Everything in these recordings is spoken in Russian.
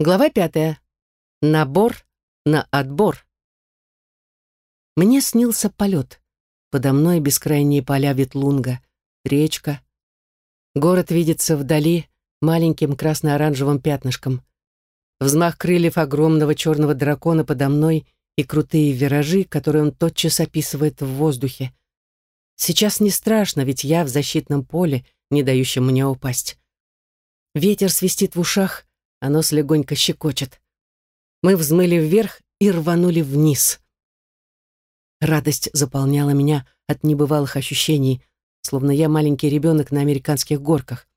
Глава пятая. Набор на отбор. Мне снился полет. Подо мной бескрайние поля Ветлунга, речка. Город видится вдали маленьким красно-оранжевым пятнышком. Взмах крыльев огромного черного дракона подо мной и крутые виражи, которые он тотчас описывает в воздухе. Сейчас не страшно, ведь я в защитном поле, не дающем мне упасть. Ветер свистит в ушах, а нос легонько щекочет. Мы взмыли вверх и рванули вниз. Радость заполняла меня от небывалых ощущений, словно я маленький ребенок на американских горках.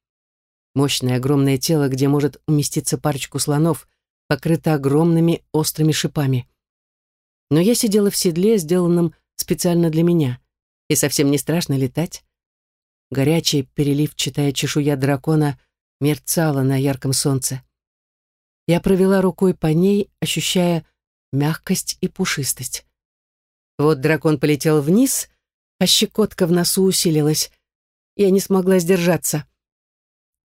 Мощное огромное тело, где может уместиться парочку слонов, покрыто огромными острыми шипами. Но я сидела в седле, сделанном специально для меня, и совсем не страшно летать. Горячая переливчатая чешуя дракона мерцала на ярком солнце. Я провела рукой по ней, ощущая мягкость и пушистость. Вот дракон полетел вниз, а щекотка в носу усилилась. Я не смогла сдержаться.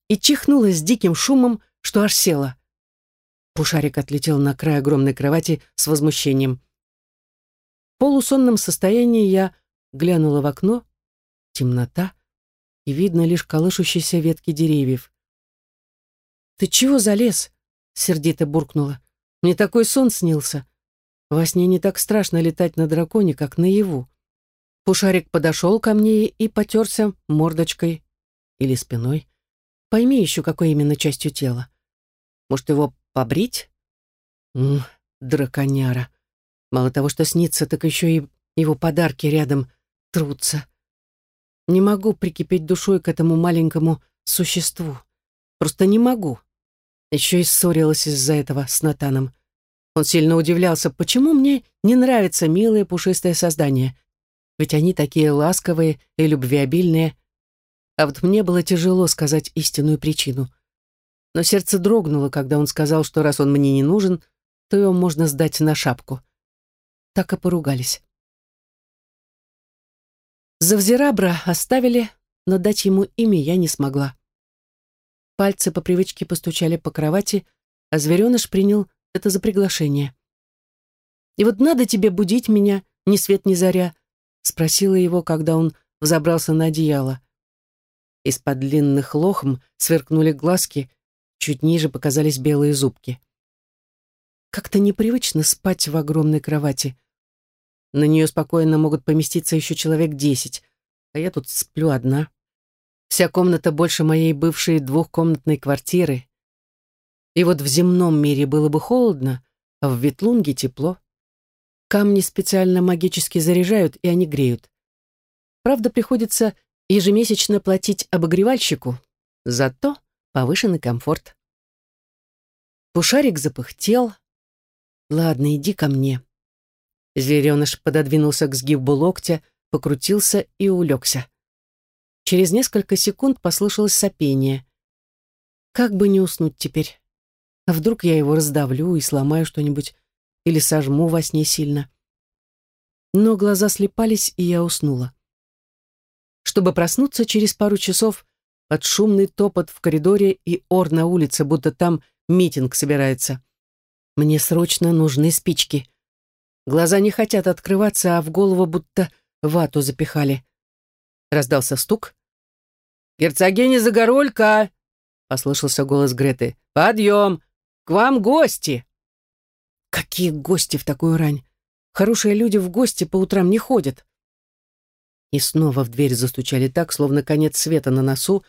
И чихнула с диким шумом, что аж села. Пушарик отлетел на край огромной кровати с возмущением. В полусонном состоянии я глянула в окно, темнота, и видно лишь колышущиеся ветки деревьев. «Ты чего залез?» Сердито буркнула. «Мне такой сон снился. Во сне не так страшно летать на драконе, как наяву». Пушарик подошел ко мне и потерся мордочкой или спиной. Пойми еще, какой именно частью тела. Может, его побрить? М драконяра. Мало того, что снится, так еще и его подарки рядом трутся. Не могу прикипеть душой к этому маленькому существу. Просто не могу. Еще и ссорилась из-за этого с Натаном. Он сильно удивлялся, почему мне не нравится милое пушистое создание. Ведь они такие ласковые и любвеобильные. А вот мне было тяжело сказать истинную причину. Но сердце дрогнуло, когда он сказал, что раз он мне не нужен, то его можно сдать на шапку. Так и поругались. Завзирабра оставили, но дать ему имя я не смогла. Пальцы по привычке постучали по кровати, а звереныш принял это за приглашение. «И вот надо тебе будить меня, ни свет ни заря», спросила его, когда он взобрался на одеяло. Из-под длинных лохм сверкнули глазки, чуть ниже показались белые зубки. Как-то непривычно спать в огромной кровати. На нее спокойно могут поместиться еще человек десять, а я тут сплю одна. Вся комната больше моей бывшей двухкомнатной квартиры. И вот в земном мире было бы холодно, а в Ветлунге тепло. Камни специально магически заряжают, и они греют. Правда, приходится ежемесячно платить обогревальщику, зато повышенный комфорт. Пушарик запыхтел. «Ладно, иди ко мне». Звереныш пододвинулся к сгибу локтя, покрутился и улегся. Через несколько секунд послышалось сопение. Как бы не уснуть теперь? А вдруг я его раздавлю и сломаю что-нибудь или сожму во сне сильно? Но глаза слепались, и я уснула. Чтобы проснуться через пару часов под шумный топот в коридоре и ор на улице, будто там митинг собирается. Мне срочно нужны спички. Глаза не хотят открываться, а в голову будто вату запихали. Раздался стук. «Герцогиня Загорулька!» — послышался голос Греты. «Подъем! К вам гости!» «Какие гости в такую рань? Хорошие люди в гости по утрам не ходят!» И снова в дверь застучали так, словно конец света на носу,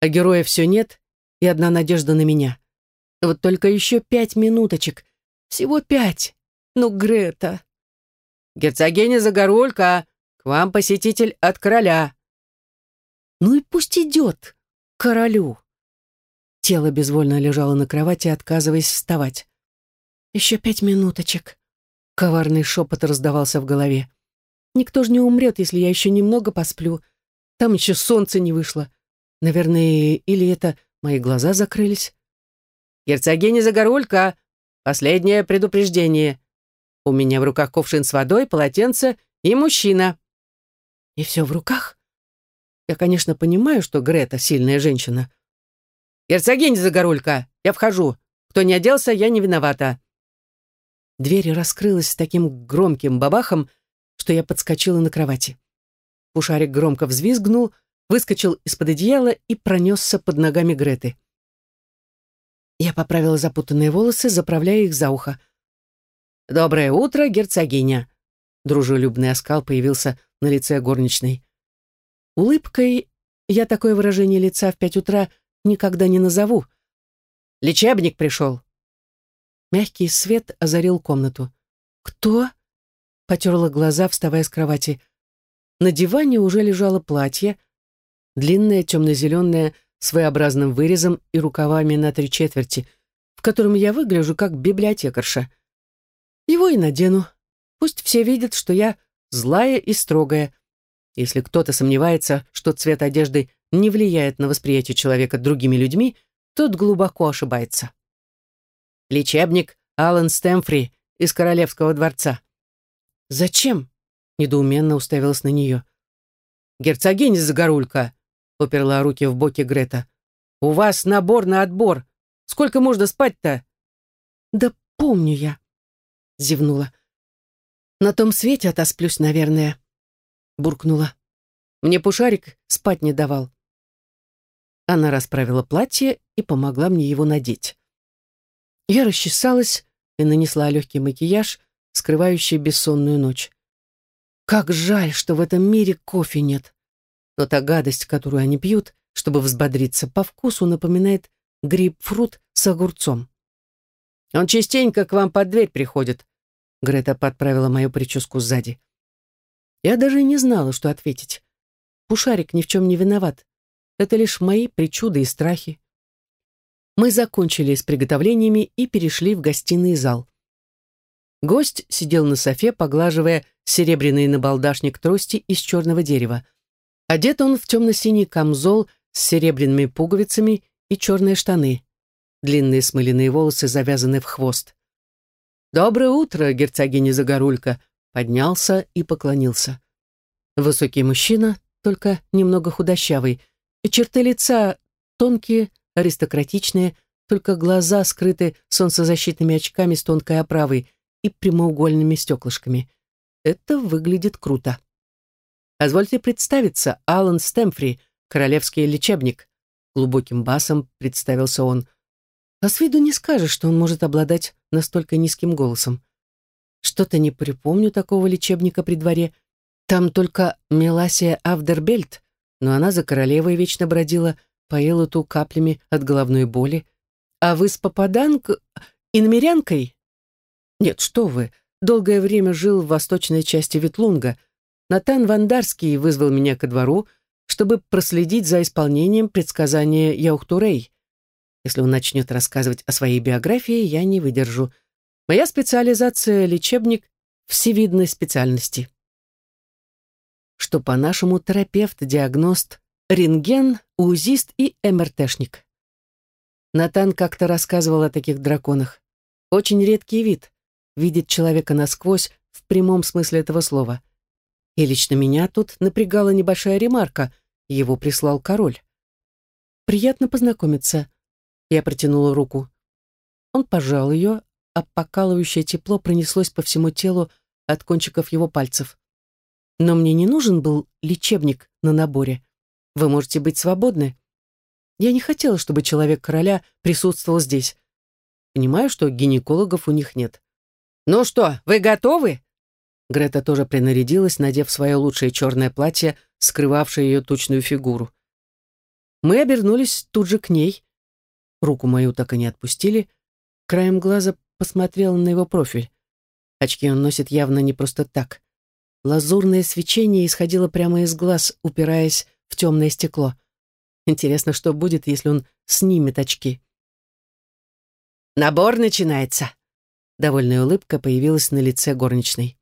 а героя все нет, и одна надежда на меня. Вот только еще пять минуточек. Всего пять. Ну, Грета. «Герцогиня Загорулька, к вам посетитель от короля!» Ну и пусть идет, королю. Тело безвольно лежало на кровати, отказываясь вставать. Еще пять минуточек. Коварный шепот раздавался в голове. Никто же не умрет, если я еще немного посплю. Там еще солнце не вышло. Наверное, или это мои глаза закрылись. «Герцогиня Загорулька! Последнее предупреждение. У меня в руках кувшин с водой, полотенце и мужчина». «И все в руках?» Я, конечно, понимаю, что Грета сильная женщина. «Герцогиня Загорулька, я вхожу. Кто не оделся, я не виновата». Дверь раскрылась с таким громким бабахом, что я подскочила на кровати. Пушарик громко взвизгнул, выскочил из-под одеяла и пронесся под ногами Греты. Я поправила запутанные волосы, заправляя их за ухо. «Доброе утро, герцогиня!» Дружелюбный оскал появился на лице горничной. Улыбкой я такое выражение лица в пять утра никогда не назову. Лечебник пришел. Мягкий свет озарил комнату. «Кто?» — потерла глаза, вставая с кровати. На диване уже лежало платье, длинное, темно-зеленое, с своеобразным вырезом и рукавами на три четверти, в котором я выгляжу как библиотекарша. Его и надену. Пусть все видят, что я злая и строгая. Если кто-то сомневается, что цвет одежды не влияет на восприятие человека другими людьми, тот глубоко ошибается. Лечебник Алан Стэмфри из Королевского дворца. «Зачем?» — недоуменно уставилась на нее. «Герцогиня Загорулька!» — уперла руки в боки Грета. «У вас набор на отбор. Сколько можно спать-то?» «Да помню я», — зевнула. «На том свете отосплюсь, наверное», — буркнула. «Мне Пушарик спать не давал». Она расправила платье и помогла мне его надеть. Я расчесалась и нанесла легкий макияж, скрывающий бессонную ночь. Как жаль, что в этом мире кофе нет. Но та гадость, которую они пьют, чтобы взбодриться, по вкусу напоминает грейпфрут с огурцом. «Он частенько к вам под дверь приходит», — Грета подправила мою прическу сзади. Я даже не знала, что ответить. Пушарик ни в чем не виноват. Это лишь мои причуды и страхи. Мы закончили с приготовлениями и перешли в гостиный зал. Гость сидел на софе, поглаживая серебряный набалдашник трости из черного дерева. Одет он в темно-синий камзол с серебряными пуговицами и черные штаны. Длинные смыленные волосы завязаны в хвост. «Доброе утро, герцогиня Загорулька!» Поднялся и поклонился. Высокий мужчина, только немного худощавый, черты лица тонкие, аристократичные, только глаза скрыты солнцезащитными очками с тонкой оправой и прямоугольными стеклышками. Это выглядит круто. Позвольте представиться, Алан Стэмфри, королевский лечебник. Глубоким басом представился он. А с виду не скажешь, что он может обладать настолько низким голосом. Что-то не припомню такого лечебника при дворе. Там только Меласия Авдербельт, но она за королевой вечно бродила, поела ту каплями от головной боли. А вы с попаданк... иномерянкой? Нет, что вы, долгое время жил в восточной части Ветлунга. Натан Вандарский вызвал меня ко двору, чтобы проследить за исполнением предсказания Яухтурей. Если он начнет рассказывать о своей биографии, я не выдержу. Моя специализация — лечебник всевидной специальности. Что по-нашему терапевт, диагност, рентген, УЗИст и МРТшник. Натан как-то рассказывал о таких драконах. Очень редкий вид. Видит человека насквозь в прямом смысле этого слова. И лично меня тут напрягала небольшая ремарка. Его прислал король. «Приятно познакомиться». Я протянула руку. Он пожал ее, а покалывающее тепло пронеслось по всему телу от кончиков его пальцев. Но мне не нужен был лечебник на наборе. Вы можете быть свободны. Я не хотела, чтобы человек короля присутствовал здесь. Понимаю, что гинекологов у них нет. «Ну что, вы готовы?» Грета тоже принарядилась, надев свое лучшее черное платье, скрывавшее ее тучную фигуру. Мы обернулись тут же к ней. Руку мою так и не отпустили. Краем глаза посмотрела на его профиль. Очки он носит явно не просто так. Лазурное свечение исходило прямо из глаз, упираясь в темное стекло. Интересно, что будет, если он снимет очки. «Набор начинается!» Довольная улыбка появилась на лице горничной.